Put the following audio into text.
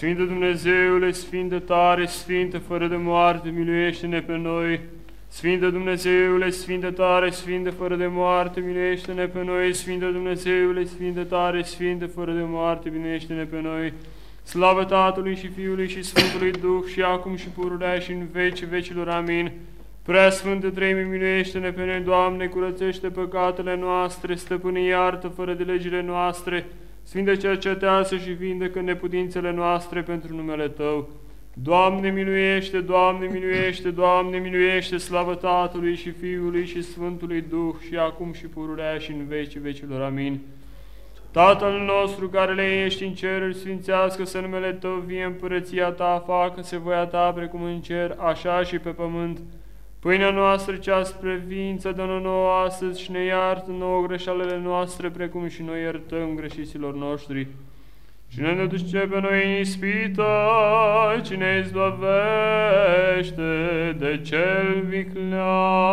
Sfinte Dumnezeule, Sfinte tare, Sfinte fără de moarte, miluiește-ne pe noi. Sfinte Dumnezeule, Sfinte tare, Sfinte fără de moarte, miluiește-ne pe noi. Sfinte Dumnezeule, Sfinte tare, Sfinte fără de moarte, miluiește-ne pe noi. Slavă Tatălui și Fiului și Sfântului Duh și acum și pururea și în veci vecilor. Amin. Prea Sfântă Treime, miluiește-ne pe noi, Doamne, curățește păcatele noastre, stăpâne iartă fără de legile noastre, Sfinte cercetează și vindecă neputințele noastre pentru numele Tău. Doamne miluiește, Doamne miluiește, Doamne miluiește, slavă Tatălui și Fiului și Sfântului Duh și acum și pururea și în vecii vecilor. Amin. Tatăl nostru care le ești în ceruri, sfințească-se numele Tău, vie împărăția Ta, facă-se voia Ta precum în cer, așa și pe pământ. Pâinea noastră cea spre vință dă nouă astăzi și ne iartă nouă greșalele noastre, precum și noi iertăm greșiților noștri. Și ne duce pe noi în ispită, ci ne izbăvește de cel viclean.